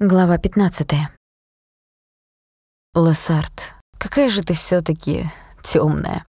Глава 15. Лессард, какая же ты все таки темная.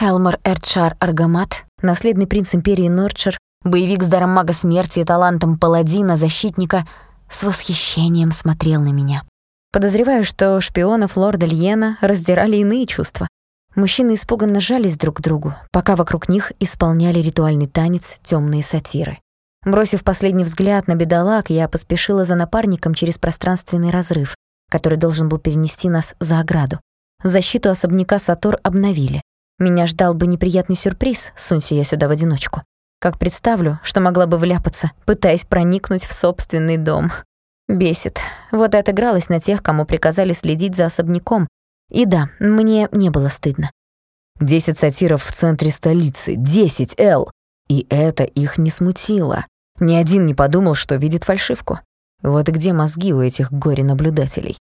Элмар Эрчар Аргамат, наследный принц империи Норчер, боевик с даром мага смерти и талантом паладина, защитника, с восхищением смотрел на меня. Подозреваю, что шпионов лорда Льена раздирали иные чувства. Мужчины испуганно жались друг к другу, пока вокруг них исполняли ритуальный танец темные сатиры. Бросив последний взгляд на бедолаг, я поспешила за напарником через пространственный разрыв, который должен был перенести нас за ограду. Защиту особняка Сатор обновили. Меня ждал бы неприятный сюрприз, сунься я сюда в одиночку. Как представлю, что могла бы вляпаться, пытаясь проникнуть в собственный дом. Бесит. Вот и отыгралась на тех, кому приказали следить за особняком. И да, мне не было стыдно. Десять сатиров в центре столицы. Десять, Эл! И это их не смутило. Ни один не подумал, что видит фальшивку. Вот где мозги у этих горе-наблюдателей.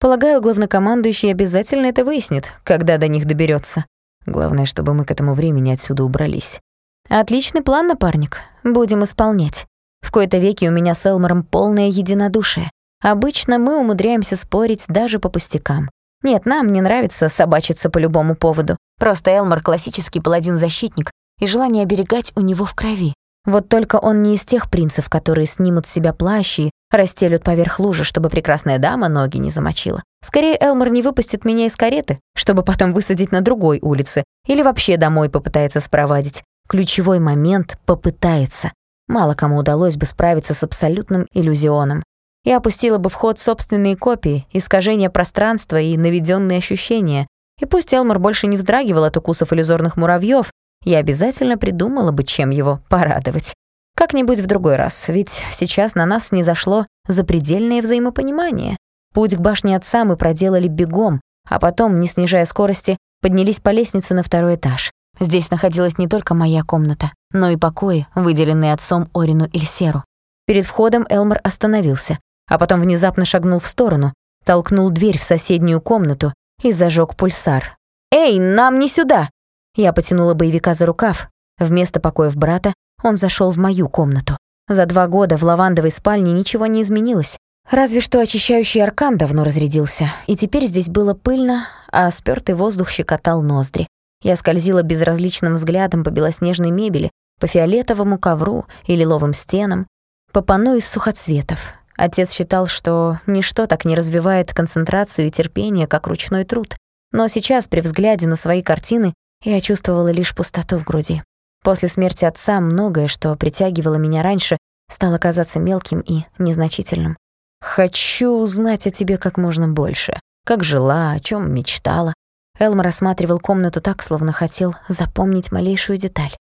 Полагаю, главнокомандующий обязательно это выяснит, когда до них доберется. Главное, чтобы мы к этому времени отсюда убрались. Отличный план, напарник. Будем исполнять. В кои-то веки у меня с Элмором полное единодушие. Обычно мы умудряемся спорить даже по пустякам. Нет, нам не нравится собачиться по любому поводу. Просто Элмор — классический паладин-защитник, и желание оберегать у него в крови. Вот только он не из тех принцев, которые снимут с себя плащ и расстелют поверх лужи, чтобы прекрасная дама ноги не замочила. Скорее, Элмор не выпустит меня из кареты, чтобы потом высадить на другой улице, или вообще домой попытается спровадить. Ключевой момент — попытается. Мало кому удалось бы справиться с абсолютным иллюзионом. Я опустила бы в ход собственные копии, искажение пространства и наведенные ощущения. И пусть Элмор больше не вздрагивал от укусов иллюзорных муравьев, я обязательно придумала бы, чем его порадовать. Как-нибудь в другой раз, ведь сейчас на нас не зашло запредельное взаимопонимание. Путь к башне отца мы проделали бегом, а потом, не снижая скорости, поднялись по лестнице на второй этаж. Здесь находилась не только моя комната, но и покои, выделенные отцом Орину Ильсеру. Перед входом Элмор остановился, а потом внезапно шагнул в сторону, толкнул дверь в соседнюю комнату и зажег пульсар. «Эй, нам не сюда!» Я потянула боевика за рукав. Вместо покоев брата он зашел в мою комнату. За два года в лавандовой спальне ничего не изменилось. Разве что очищающий аркан давно разрядился, и теперь здесь было пыльно, а спёртый воздух щекотал ноздри. Я скользила безразличным взглядом по белоснежной мебели, по фиолетовому ковру и лиловым стенам, по панно из сухоцветов. Отец считал, что ничто так не развивает концентрацию и терпение, как ручной труд. Но сейчас, при взгляде на свои картины, я чувствовала лишь пустоту в груди. После смерти отца многое, что притягивало меня раньше, стало казаться мелким и незначительным. «Хочу узнать о тебе как можно больше. Как жила, о чем мечтала». Элмор рассматривал комнату так, словно хотел запомнить малейшую деталь.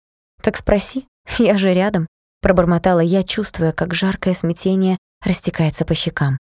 «Так спроси, я же рядом», — пробормотала я, чувствуя, как жаркое смятение растекается по щекам.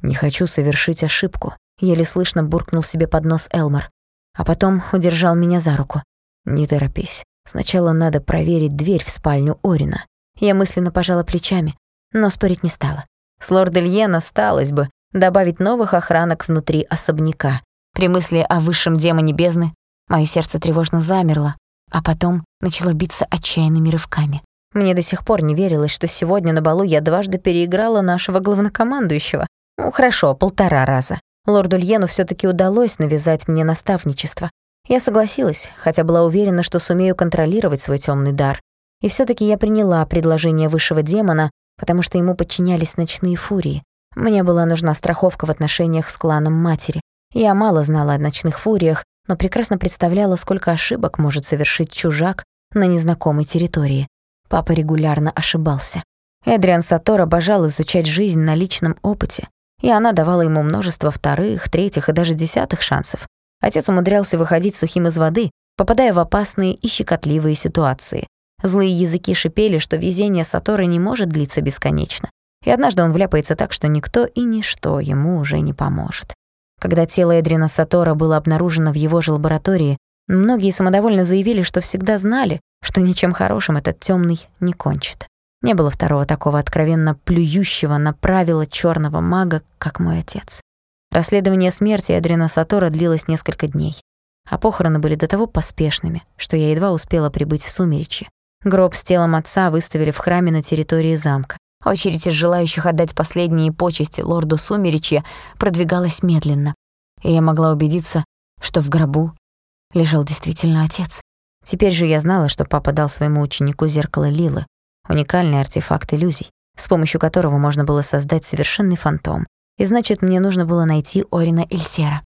«Не хочу совершить ошибку», — еле слышно буркнул себе под нос Элмор а потом удержал меня за руку. «Не торопись. Сначала надо проверить дверь в спальню Орина». Я мысленно пожала плечами, но спорить не стала. С лорд Ильен осталось бы добавить новых охранок внутри особняка. При мысли о высшем демоне бездны моё сердце тревожно замерло, а потом начало биться отчаянными рывками. Мне до сих пор не верилось, что сегодня на балу я дважды переиграла нашего главнокомандующего. Ну, хорошо, полтора раза. Лорду Льену все таки удалось навязать мне наставничество. Я согласилась, хотя была уверена, что сумею контролировать свой темный дар. И все таки я приняла предложение высшего демона, потому что ему подчинялись ночные фурии. Мне была нужна страховка в отношениях с кланом матери. Я мало знала о ночных фуриях, но прекрасно представляла, сколько ошибок может совершить чужак на незнакомой территории. Папа регулярно ошибался. Эдриан Сатор обожал изучать жизнь на личном опыте, и она давала ему множество вторых, третьих и даже десятых шансов. Отец умудрялся выходить сухим из воды, попадая в опасные и щекотливые ситуации. Злые языки шипели, что везение Саторы не может длиться бесконечно. И однажды он вляпается так, что никто и ничто ему уже не поможет. Когда тело Эдрина Сатора было обнаружено в его же лаборатории, многие самодовольно заявили, что всегда знали, что ничем хорошим этот темный не кончит. Не было второго такого откровенно плюющего на правила черного мага, как мой отец. Расследование смерти Эдрина Сатора длилось несколько дней, а похороны были до того поспешными, что я едва успела прибыть в Сумеречье. Гроб с телом отца выставили в храме на территории замка. Очередь из желающих отдать последние почести лорду Сумеречья продвигалась медленно, и я могла убедиться, что в гробу лежал действительно отец. Теперь же я знала, что папа дал своему ученику зеркало Лилы, уникальный артефакт иллюзий, с помощью которого можно было создать совершенный фантом. И значит, мне нужно было найти Орина Эльсера.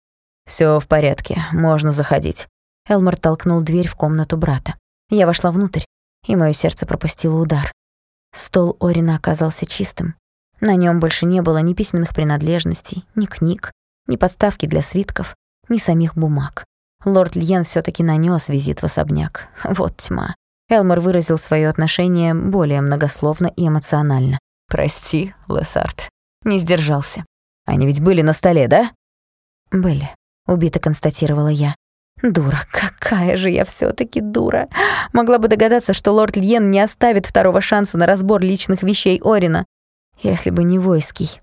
Всё в порядке, можно заходить». Элмар толкнул дверь в комнату брата. Я вошла внутрь, и моё сердце пропустило удар. Стол Орина оказался чистым. На нём больше не было ни письменных принадлежностей, ни книг, ни подставки для свитков, ни самих бумаг. Лорд Льен всё таки нанёс визит в особняк. Вот тьма. Элмор выразил своё отношение более многословно и эмоционально. «Прости, Лессард, не сдержался». «Они ведь были на столе, да?» «Были», — убито констатировала я. Дура, какая же я все таки дура. Могла бы догадаться, что лорд Льен не оставит второго шанса на разбор личных вещей Орина. Если бы не войский.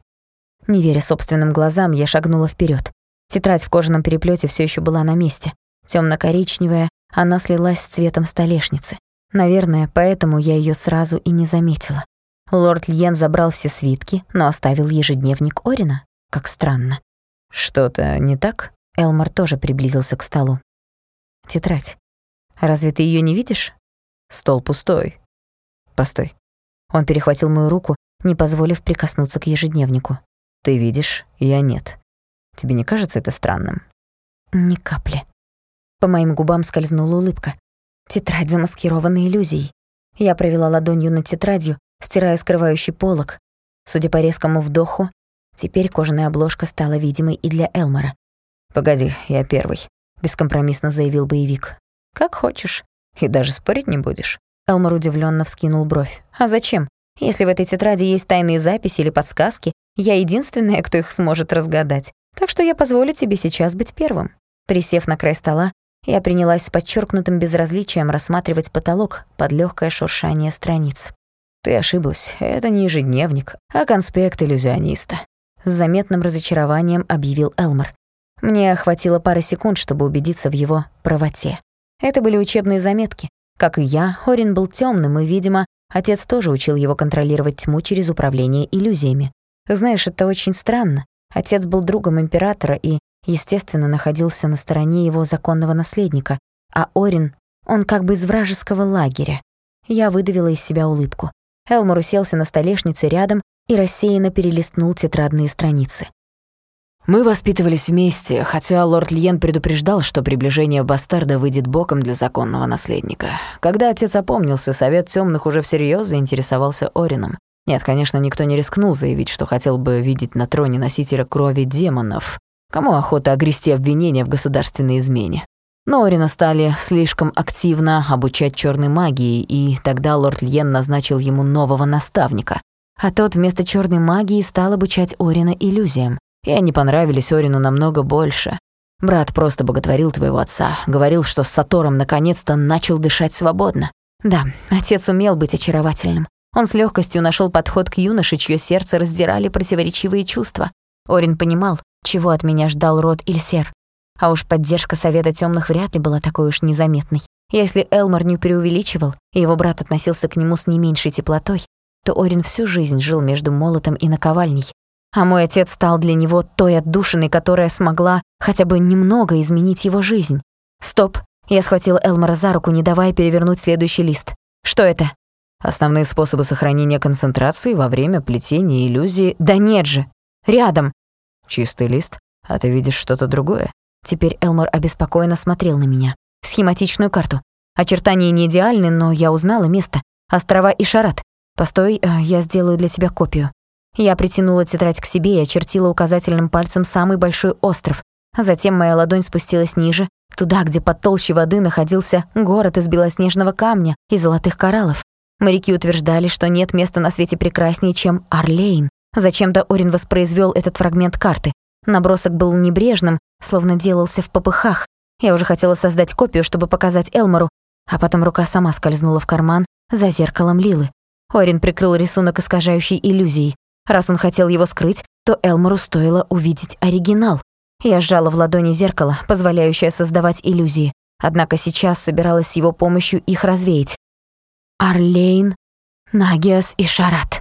Не веря собственным глазам, я шагнула вперед. Тетрадь в кожаном переплете все еще была на месте. темно коричневая она слилась с цветом столешницы. Наверное, поэтому я ее сразу и не заметила. Лорд Льен забрал все свитки, но оставил ежедневник Орина. Как странно. «Что-то не так?» Элмар тоже приблизился к столу. Тетрадь. Разве ты ее не видишь? Стол пустой. Постой. Он перехватил мою руку, не позволив прикоснуться к ежедневнику. Ты видишь, я нет. Тебе не кажется это странным? Ни капли. По моим губам скользнула улыбка. Тетрадь замаскирована иллюзией. Я провела ладонью над тетрадью, стирая скрывающий полог. Судя по резкому вдоху, теперь кожаная обложка стала видимой и для Элмора. «Погоди, я первый», — бескомпромиссно заявил боевик. «Как хочешь. И даже спорить не будешь». Элмор удивленно вскинул бровь. «А зачем? Если в этой тетради есть тайные записи или подсказки, я единственная, кто их сможет разгадать. Так что я позволю тебе сейчас быть первым». Присев на край стола, я принялась с подчеркнутым безразличием рассматривать потолок под легкое шуршание страниц. «Ты ошиблась. Это не ежедневник, а конспект иллюзиониста», — с заметным разочарованием объявил Элмор. Мне хватило пары секунд, чтобы убедиться в его правоте. Это были учебные заметки. Как и я, Хорин был темным, и, видимо, отец тоже учил его контролировать тьму через управление иллюзиями. Знаешь, это очень странно. Отец был другом императора и, естественно, находился на стороне его законного наследника, а Орин, он как бы из вражеского лагеря. Я выдавила из себя улыбку. Элмор уселся на столешнице рядом и рассеянно перелистнул тетрадные страницы. Мы воспитывались вместе, хотя лорд Льен предупреждал, что приближение бастарда выйдет боком для законного наследника. Когда отец опомнился, Совет Тёмных уже всерьёз заинтересовался Орином. Нет, конечно, никто не рискнул заявить, что хотел бы видеть на троне носителя крови демонов. Кому охота огрести обвинения в государственной измене? Но Орина стали слишком активно обучать чёрной магии, и тогда лорд Льен назначил ему нового наставника. А тот вместо чёрной магии стал обучать Орина иллюзиям и они понравились Орину намного больше. Брат просто боготворил твоего отца, говорил, что с Сатором наконец-то начал дышать свободно. Да, отец умел быть очаровательным. Он с легкостью нашел подход к юноше, чье сердце раздирали противоречивые чувства. Орин понимал, чего от меня ждал род Ильсер. А уж поддержка Совета Темных вряд ли была такой уж незаметной. Если Элмар не преувеличивал, и его брат относился к нему с не меньшей теплотой, то Орин всю жизнь жил между молотом и наковальней, а мой отец стал для него той отдушиной, которая смогла хотя бы немного изменить его жизнь. Стоп. Я схватила Элмора за руку, не давая перевернуть следующий лист. Что это? Основные способы сохранения концентрации во время плетения иллюзии. Да нет же. Рядом. Чистый лист. А ты видишь что-то другое? Теперь Элмор обеспокоенно смотрел на меня. Схематичную карту. Очертания не идеальны, но я узнала место. Острова и Шарат. Постой, э, я сделаю для тебя копию. Я притянула тетрадь к себе и очертила указательным пальцем самый большой остров. Затем моя ладонь спустилась ниже, туда, где под толщей воды находился город из белоснежного камня и золотых кораллов. Моряки утверждали, что нет места на свете прекраснее, чем Орлейн. Зачем-то Орин воспроизвел этот фрагмент карты. Набросок был небрежным, словно делался в попыхах. Я уже хотела создать копию, чтобы показать Элмору, а потом рука сама скользнула в карман за зеркалом Лилы. Орин прикрыл рисунок искажающей иллюзией. Раз он хотел его скрыть, то Элмору стоило увидеть оригинал. Я сжала в ладони зеркало, позволяющее создавать иллюзии, однако сейчас собиралась с его помощью их развеять. Орлейн, Нагиас и Шарат.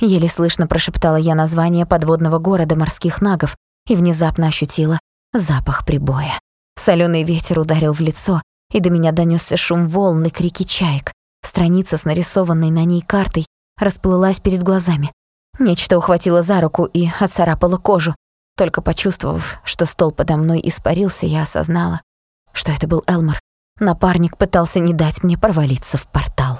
Еле слышно прошептала я название подводного города морских нагов и внезапно ощутила запах прибоя. Соленый ветер ударил в лицо, и до меня донесся шум волн и крики чаек. Страница с нарисованной на ней картой расплылась перед глазами. Нечто ухватило за руку и отцарапало кожу. Только почувствовав, что стол подо мной испарился, я осознала, что это был Элмор. Напарник пытался не дать мне провалиться в портал.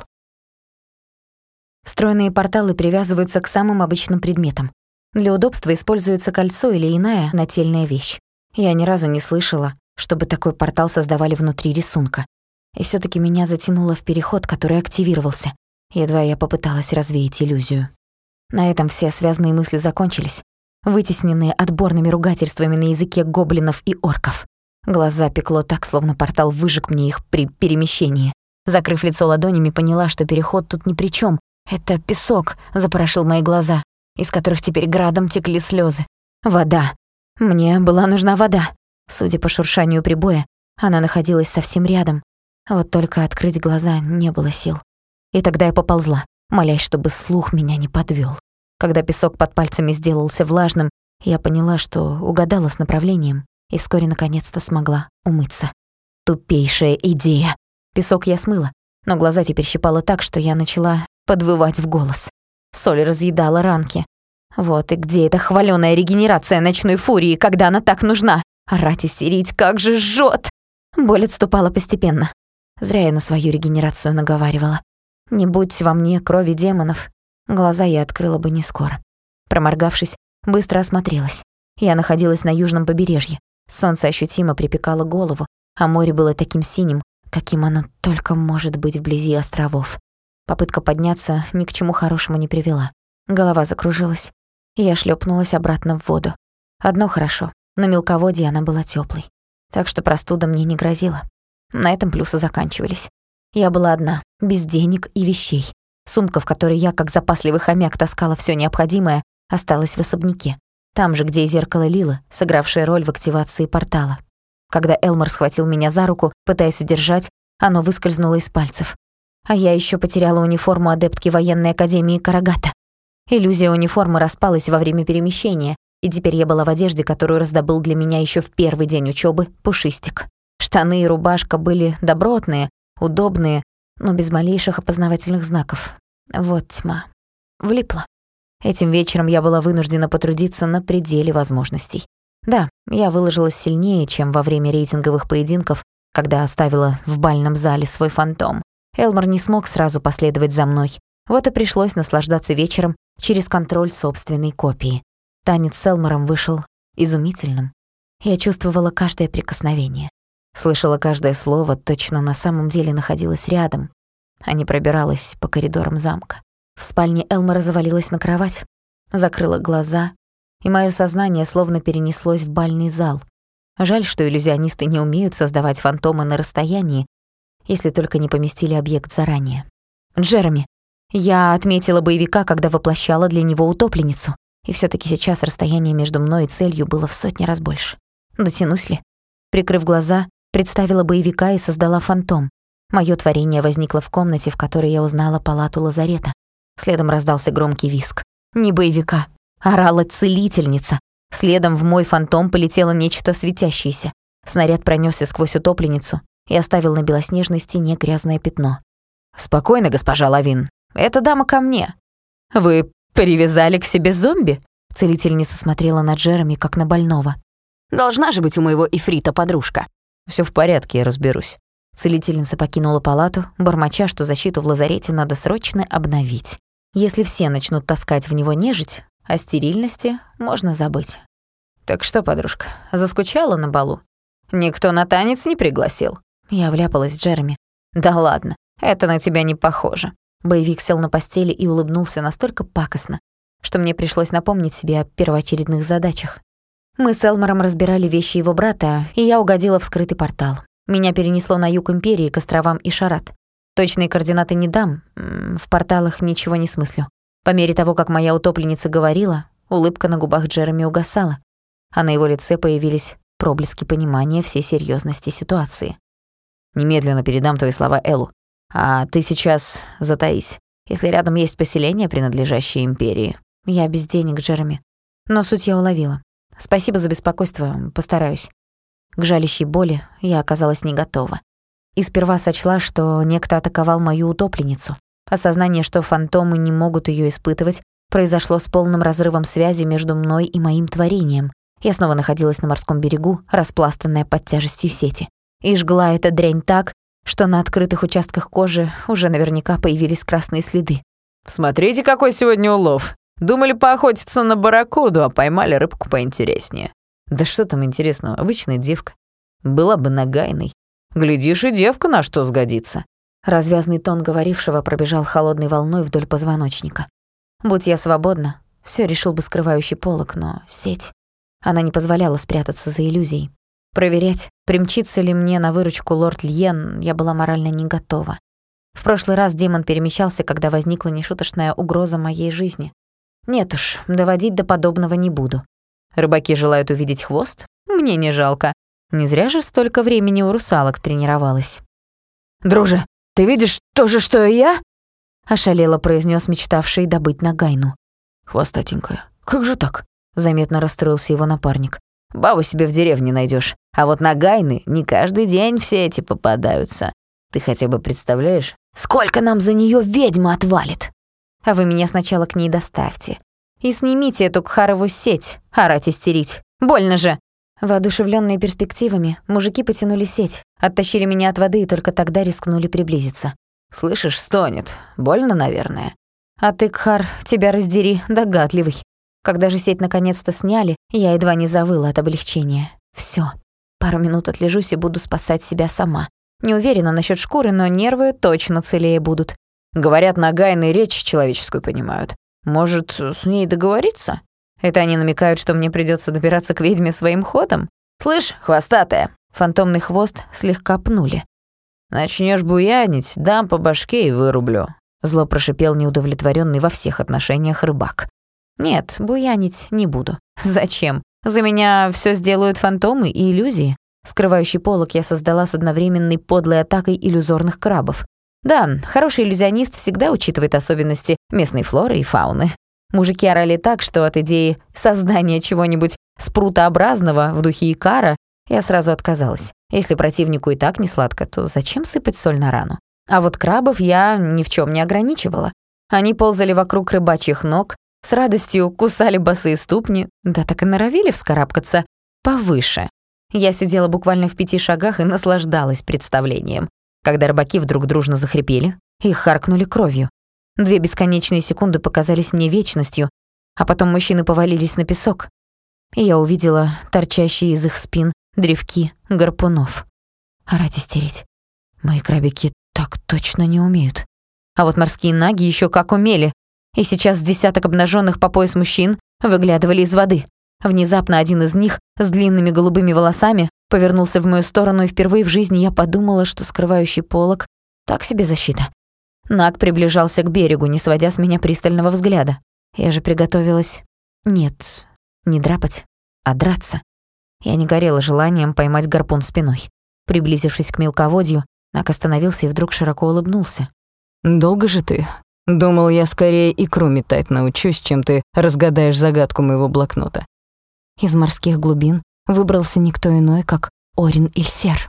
Встроенные порталы привязываются к самым обычным предметам. Для удобства используется кольцо или иная нательная вещь. Я ни разу не слышала, чтобы такой портал создавали внутри рисунка. И все таки меня затянуло в переход, который активировался. Едва я попыталась развеять иллюзию. На этом все связанные мысли закончились, вытесненные отборными ругательствами на языке гоблинов и орков. Глаза пекло так, словно портал выжег мне их при перемещении. Закрыв лицо ладонями, поняла, что переход тут ни при чем. Это песок запорошил мои глаза, из которых теперь градом текли слезы. Вода. Мне была нужна вода. Судя по шуршанию прибоя, она находилась совсем рядом. Вот только открыть глаза не было сил. И тогда я поползла, молясь, чтобы слух меня не подвёл. Когда песок под пальцами сделался влажным, я поняла, что угадала с направлением и вскоре наконец-то смогла умыться. Тупейшая идея. Песок я смыла, но глаза теперь щипало так, что я начала подвывать в голос. Соль разъедала ранки. Вот и где эта хвалёная регенерация ночной фурии, когда она так нужна? Орать истерить, как же жжёт! Боль отступала постепенно. Зря я на свою регенерацию наговаривала. Не будь во мне крови демонов, глаза я открыла бы не скоро. Проморгавшись, быстро осмотрелась. Я находилась на южном побережье. Солнце ощутимо припекало голову, а море было таким синим, каким оно только может быть вблизи островов. Попытка подняться ни к чему хорошему не привела. Голова закружилась, и я шлепнулась обратно в воду. Одно хорошо, на мелководье она была теплой, так что простуда мне не грозила. На этом плюсы заканчивались. Я была одна, без денег и вещей. Сумка, в которой я, как запасливый хомяк, таскала все необходимое, осталась в особняке. Там же, где и зеркало Лилы, сыгравшее роль в активации портала. Когда Элмор схватил меня за руку, пытаясь удержать, оно выскользнуло из пальцев. А я еще потеряла униформу адептки военной академии Карагата. Иллюзия униформы распалась во время перемещения, и теперь я была в одежде, которую раздобыл для меня еще в первый день учебы Пушистик. Штаны и рубашка были добротные, удобные, но без малейших опознавательных знаков. Вот тьма. Влипла. Этим вечером я была вынуждена потрудиться на пределе возможностей. Да, я выложилась сильнее, чем во время рейтинговых поединков, когда оставила в бальном зале свой фантом. Элмор не смог сразу последовать за мной. Вот и пришлось наслаждаться вечером через контроль собственной копии. Танец с Элмором вышел изумительным. Я чувствовала каждое прикосновение. Слышала каждое слово, точно на самом деле находилась рядом, а не пробиралась по коридорам замка. В спальне Элмора завалилась на кровать, закрыла глаза, и моё сознание словно перенеслось в бальный зал. Жаль, что иллюзионисты не умеют создавать фантомы на расстоянии, если только не поместили объект заранее. Джереми. Я отметила боевика, когда воплощала для него утопленницу. И всё таки сейчас расстояние между мной и целью было в сотни раз больше. Дотянусь ли? Прикрыв глаза, представила боевика и создала фантом. Моё творение возникло в комнате, в которой я узнала палату лазарета. Следом раздался громкий виск. Не боевика, орала целительница. Следом в мой фантом полетело нечто светящееся. Снаряд пронёсся сквозь утопленницу и оставил на белоснежной стене грязное пятно. «Спокойно, госпожа Лавин. Эта дама ко мне. Вы привязали к себе зомби?» Целительница смотрела на Джереми, как на больного. «Должна же быть у моего ифрита подружка». Все в порядке, я разберусь». Целительница покинула палату, бормоча, что защиту в лазарете надо срочно обновить. Если все начнут таскать в него нежить, о стерильности можно забыть. «Так что, подружка, заскучала на балу? Никто на танец не пригласил?» Я вляпалась Джереми. «Да ладно, это на тебя не похоже». Боевик сел на постели и улыбнулся настолько пакостно, что мне пришлось напомнить себе о первоочередных задачах. Мы с Элмором разбирали вещи его брата, и я угодила в скрытый портал. Меня перенесло на юг Империи, к островам Ишарат. Точные координаты не дам, в порталах ничего не смыслю. По мере того, как моя утопленница говорила, улыбка на губах Джереми угасала, а на его лице появились проблески понимания всей серьезности ситуации. «Немедленно передам твои слова Элу. А ты сейчас затаись. если рядом есть поселение, принадлежащее империи. Я без денег, Джереми. Но суть я уловила. Спасибо за беспокойство, постараюсь. К жалящей боли я оказалась не готова. И сперва сочла, что некто атаковал мою утопленницу. Осознание, что фантомы не могут ее испытывать, произошло с полным разрывом связи между мной и моим творением. Я снова находилась на морском берегу, распластанная под тяжестью сети. И жгла эта дрянь так, что на открытых участках кожи уже наверняка появились красные следы. «Смотрите, какой сегодня улов! Думали поохотиться на барракуду, а поймали рыбку поинтереснее». «Да что там интересного, обычная девка. Была бы нагайной. Глядишь, и девка на что сгодится». Развязный тон говорившего пробежал холодной волной вдоль позвоночника. Будь я свободна, все решил бы скрывающий полок, но сеть... Она не позволяла спрятаться за иллюзией. Проверять, примчится ли мне на выручку лорд Льен, я была морально не готова. В прошлый раз демон перемещался, когда возникла нешуточная угроза моей жизни. Нет уж, доводить до подобного не буду. Рыбаки желают увидеть хвост? Мне не жалко. Не зря же столько времени у русалок тренировалась. «Друже, ты видишь то же, что и я?» Ошалело произнес мечтавший добыть Нагайну. «Хвостатенькая, как же так?» Заметно расстроился его напарник. Бабу себе в деревне найдешь, а вот на гайны не каждый день все эти попадаются. Ты хотя бы представляешь, сколько нам за нее ведьма отвалит? А вы меня сначала к ней доставьте. И снимите эту кхарову сеть, орать истерить. Больно же. Воодушевленные перспективами, мужики потянули сеть, оттащили меня от воды и только тогда рискнули приблизиться. «Слышишь, стонет. Больно, наверное». «А ты, Кхар, тебя раздери, догадливый. Когда же сеть наконец-то сняли, я едва не завыла от облегчения. Всё. Пару минут отлежусь и буду спасать себя сама. Не уверена насчет шкуры, но нервы точно целее будут. Говорят, нагайные речь человеческую понимают. Может, с ней договориться? Это они намекают, что мне придётся добираться к ведьме своим ходом? Слышь, хвостатая. Фантомный хвост слегка пнули. Начнёшь буянить, дам по башке и вырублю. Зло прошипел неудовлетворённый во всех отношениях рыбак. Нет, буянить не буду. Зачем? За меня все сделают фантомы и иллюзии. Скрывающий полог я создала с одновременной подлой атакой иллюзорных крабов. Да, хороший иллюзионист всегда учитывает особенности местной флоры и фауны. Мужики орали так, что от идеи создания чего-нибудь спрутообразного в духе Икара я сразу отказалась. Если противнику и так не сладко, то зачем сыпать соль на рану? А вот крабов я ни в чем не ограничивала. Они ползали вокруг рыбачьих ног, с радостью кусали босые ступни, да так и норовили вскарабкаться повыше. Я сидела буквально в пяти шагах и наслаждалась представлением, когда рыбаки вдруг дружно захрипели и харкнули кровью. Две бесконечные секунды показались мне вечностью, а потом мужчины повалились на песок, и я увидела торчащие из их спин древки гарпунов. Орать истерить. Мои крабики так точно не умеют. А вот морские наги еще как умели и сейчас десяток обнаженных по пояс мужчин выглядывали из воды. Внезапно один из них с длинными голубыми волосами повернулся в мою сторону, и впервые в жизни я подумала, что скрывающий полог — так себе защита. Наг приближался к берегу, не сводя с меня пристального взгляда. Я же приготовилась... Нет, не драпать, а драться. Я не горела желанием поймать гарпун спиной. Приблизившись к мелководью, Наг остановился и вдруг широко улыбнулся. «Долго же ты Думал, я скорее икру метать научусь, чем ты разгадаешь загадку моего блокнота. Из морских глубин выбрался никто иной, как Орин Ильсер.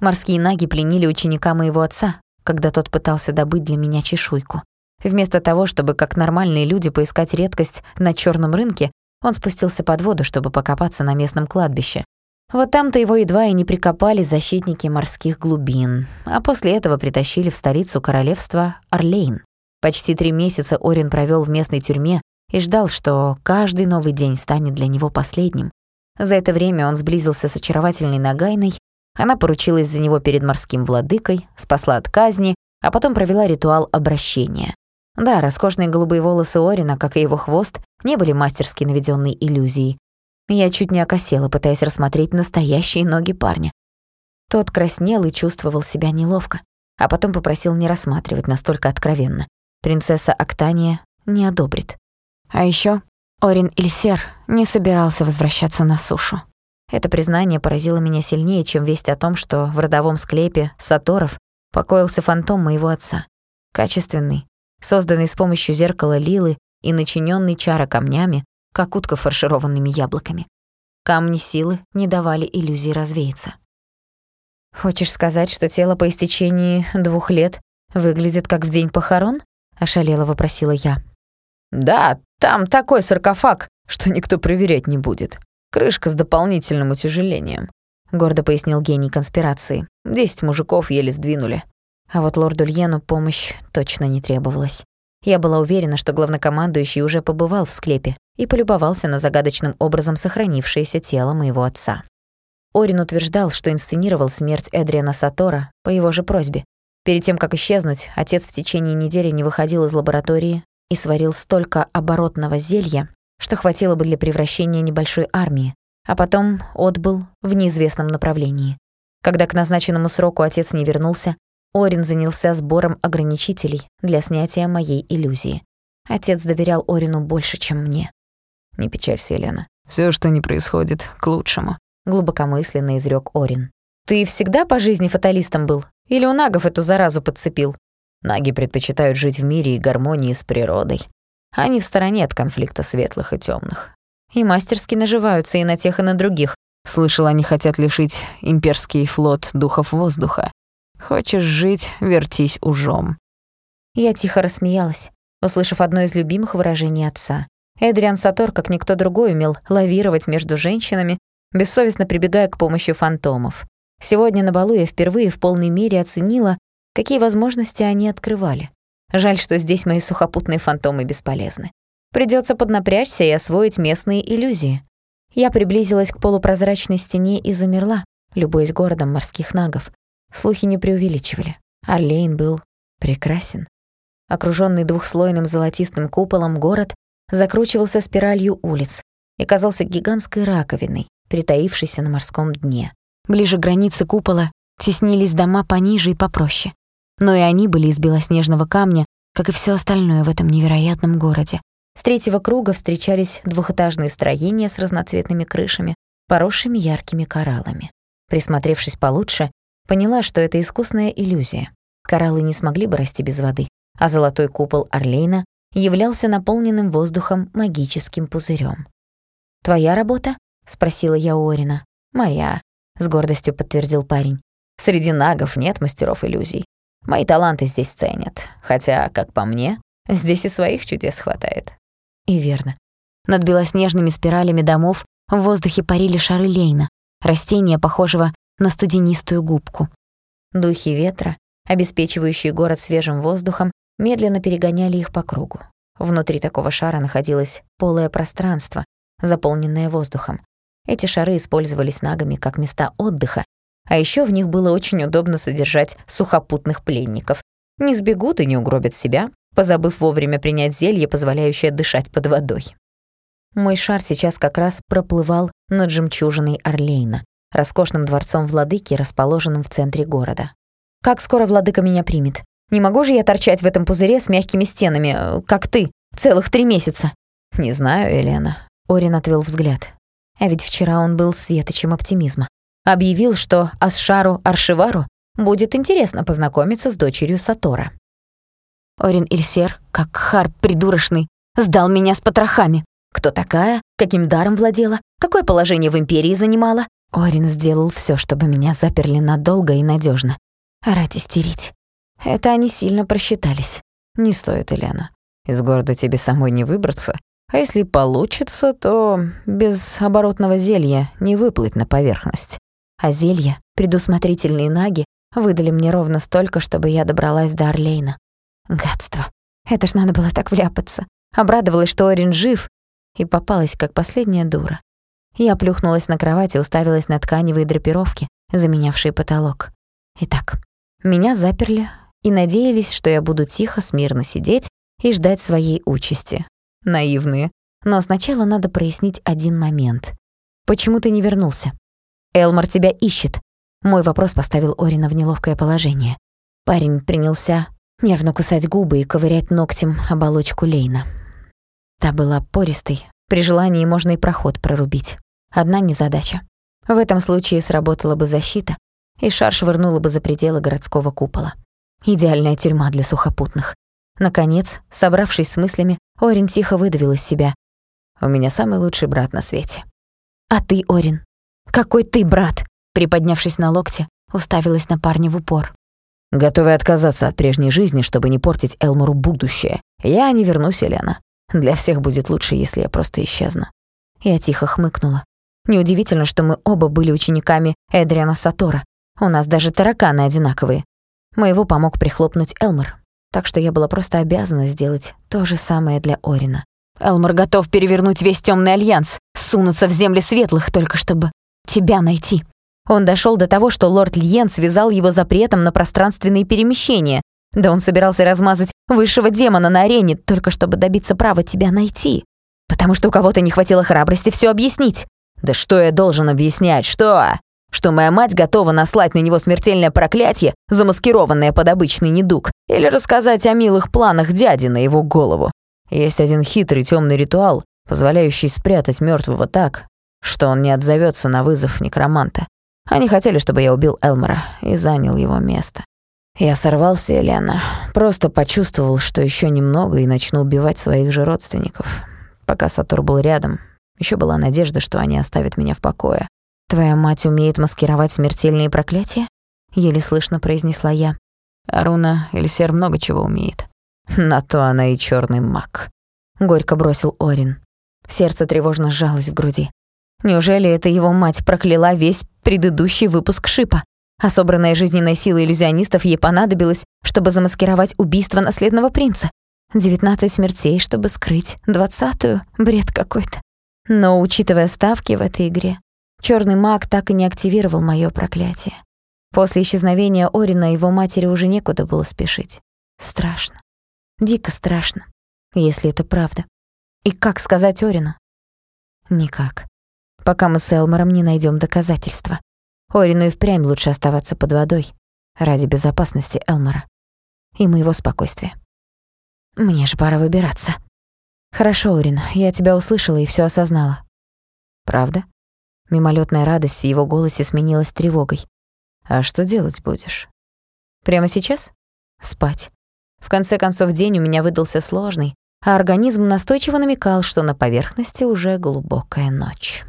Морские наги пленили ученика моего отца, когда тот пытался добыть для меня чешуйку. Вместо того, чтобы как нормальные люди поискать редкость на черном рынке, он спустился под воду, чтобы покопаться на местном кладбище, вот там-то его едва и не прикопали защитники морских глубин, а после этого притащили в столицу королевства Орлейн. Почти три месяца Орин провел в местной тюрьме и ждал, что каждый новый день станет для него последним. За это время он сблизился с очаровательной Нагайной, она поручилась за него перед морским владыкой, спасла от казни, а потом провела ритуал обращения. Да, роскошные голубые волосы Орина, как и его хвост, не были мастерски наведенной иллюзией, я чуть не окосела, пытаясь рассмотреть настоящие ноги парня. Тот краснел и чувствовал себя неловко, а потом попросил не рассматривать настолько откровенно. Принцесса Октания не одобрит. А еще Орин Ильсер не собирался возвращаться на сушу. Это признание поразило меня сильнее, чем весть о том, что в родовом склепе Саторов покоился фантом моего отца. Качественный, созданный с помощью зеркала Лилы и начиненный чара камнями, как утка фаршированными яблоками. Камни силы не давали иллюзии развеяться. «Хочешь сказать, что тело по истечении двух лет выглядит как в день похорон?» — ошалела вопросила я. «Да, там такой саркофаг, что никто проверять не будет. Крышка с дополнительным утяжелением», — гордо пояснил гений конспирации. «Десять мужиков еле сдвинули». А вот лорду Льену помощь точно не требовалась. Я была уверена, что главнокомандующий уже побывал в склепе и полюбовался на загадочным образом сохранившееся тело моего отца. Орин утверждал, что инсценировал смерть Эдриана Сатора по его же просьбе. Перед тем, как исчезнуть, отец в течение недели не выходил из лаборатории и сварил столько оборотного зелья, что хватило бы для превращения небольшой армии, а потом отбыл в неизвестном направлении. Когда к назначенному сроку отец не вернулся, Орин занялся сбором ограничителей для снятия моей иллюзии. Отец доверял Орину больше, чем мне. «Не печалься, Елена. Всё, что не происходит, к лучшему», — глубокомысленно изрёк Орин. «Ты всегда по жизни фаталистом был? Или у нагов эту заразу подцепил?» Наги предпочитают жить в мире и гармонии с природой. Они в стороне от конфликта светлых и тёмных. И мастерски наживаются и на тех, и на других. Слышал, они хотят лишить имперский флот духов воздуха. Хочешь жить, вертись ужом. Я тихо рассмеялась, услышав одно из любимых выражений отца. Эдриан Сатор, как никто другой, умел лавировать между женщинами, бессовестно прибегая к помощи фантомов. Сегодня на балу я впервые в полной мере оценила, какие возможности они открывали. Жаль, что здесь мои сухопутные фантомы бесполезны. Придётся поднапрячься и освоить местные иллюзии. Я приблизилась к полупрозрачной стене и замерла, любуясь городом морских нагов. Слухи не преувеличивали. Орлейн был прекрасен. Окружённый двухслойным золотистым куполом город закручивался спиралью улиц и казался гигантской раковиной, притаившейся на морском дне. Ближе к границе купола теснились дома пониже и попроще. Но и они были из белоснежного камня, как и всё остальное в этом невероятном городе. С третьего круга встречались двухэтажные строения с разноцветными крышами, поросшими яркими кораллами. Присмотревшись получше, Поняла, что это искусная иллюзия. Кораллы не смогли бы расти без воды, а золотой купол Орлейна являлся наполненным воздухом магическим пузырем. «Твоя работа?» — спросила я у Орина. «Моя», — с гордостью подтвердил парень. «Среди нагов нет мастеров иллюзий. Мои таланты здесь ценят, хотя, как по мне, здесь и своих чудес хватает». И верно. Над белоснежными спиралями домов в воздухе парили шары лейна, растения, похожего на студенистую губку. Духи ветра, обеспечивающие город свежим воздухом, медленно перегоняли их по кругу. Внутри такого шара находилось полое пространство, заполненное воздухом. Эти шары использовались нагами как места отдыха, а еще в них было очень удобно содержать сухопутных пленников. Не сбегут и не угробят себя, позабыв вовремя принять зелье, позволяющее дышать под водой. Мой шар сейчас как раз проплывал над жемчужиной Орлейна, роскошным дворцом владыки, расположенным в центре города. «Как скоро владыка меня примет? Не могу же я торчать в этом пузыре с мягкими стенами, э, как ты, целых три месяца?» «Не знаю, Елена». Орин отвел взгляд. А ведь вчера он был светочем оптимизма. Объявил, что Асшару Аршивару будет интересно познакомиться с дочерью Сатора. Орин Ильсер, как хар придурочный, сдал меня с потрохами. Кто такая? Каким даром владела? Какое положение в империи занимала? Орин сделал все, чтобы меня заперли надолго и надежно. Орать истерить. Это они сильно просчитались. Не стоит, Елена. Из города тебе самой не выбраться. А если получится, то без оборотного зелья не выплыть на поверхность. А зелья, предусмотрительные наги, выдали мне ровно столько, чтобы я добралась до Орлейна. Гадство. Это ж надо было так вляпаться. Обрадовалась, что Орин жив, и попалась как последняя дура. Я плюхнулась на кровать и уставилась на тканевые драпировки, заменявшие потолок. Итак, меня заперли и надеялись, что я буду тихо, смирно сидеть и ждать своей участи. Наивные. Но сначала надо прояснить один момент. Почему ты не вернулся? Элмар тебя ищет. Мой вопрос поставил Орина в неловкое положение. Парень принялся нервно кусать губы и ковырять ногтем оболочку Лейна. Та была пористой, при желании можно и проход прорубить. Одна незадача. В этом случае сработала бы защита, и шар швырнула бы за пределы городского купола. Идеальная тюрьма для сухопутных. Наконец, собравшись с мыслями, Орин тихо выдавил из себя. «У меня самый лучший брат на свете». «А ты, Орин? Какой ты брат?» Приподнявшись на локте, уставилась на парня в упор. «Готовый отказаться от прежней жизни, чтобы не портить Элмору будущее. Я не вернусь, Елена. Для всех будет лучше, если я просто исчезну». Я тихо хмыкнула. Неудивительно, что мы оба были учениками Эдриана Сатора. У нас даже тараканы одинаковые. Моего помог прихлопнуть Элмор, так что я была просто обязана сделать то же самое для Орина. Элмор готов перевернуть весь темный альянс, сунуться в земли светлых, только чтобы тебя найти. Он дошел до того, что лорд Льен связал его запретом на пространственные перемещения. Да он собирался размазать высшего демона на арене, только чтобы добиться права тебя найти. Потому что у кого-то не хватило храбрости все объяснить. Да что я должен объяснять, что? Что моя мать готова наслать на него смертельное проклятие, замаскированное под обычный недуг, или рассказать о милых планах дяди на его голову. Есть один хитрый темный ритуал, позволяющий спрятать мертвого так, что он не отзовется на вызов некроманта. Они хотели, чтобы я убил Элмора и занял его место. Я сорвался, Елена. Просто почувствовал, что еще немного и начну убивать своих же родственников. Пока Сатур был рядом, еще была надежда, что они оставят меня в покое. «Твоя мать умеет маскировать смертельные проклятия?» — еле слышно произнесла я. «Аруна Эльсер много чего умеет. На то она и черный маг», — горько бросил Орин. Сердце тревожно сжалось в груди. Неужели это его мать прокляла весь предыдущий выпуск Шипа? А собранная жизненной силой иллюзионистов ей понадобилось, чтобы замаскировать убийство наследного принца. Девятнадцать смертей, чтобы скрыть двадцатую. Бред какой-то. Но, учитывая ставки в этой игре, черный маг так и не активировал мое проклятие. После исчезновения Орина его матери уже некуда было спешить. Страшно. Дико страшно, если это правда. И как сказать Орину? Никак. Пока мы с Элмором не найдем доказательства. Орину и впрямь лучше оставаться под водой ради безопасности Элмора и моего спокойствия. Мне же пора выбираться. «Хорошо, Орин, я тебя услышала и все осознала». «Правда?» Мимолетная радость в его голосе сменилась тревогой. «А что делать будешь?» «Прямо сейчас?» «Спать. В конце концов, день у меня выдался сложный, а организм настойчиво намекал, что на поверхности уже глубокая ночь».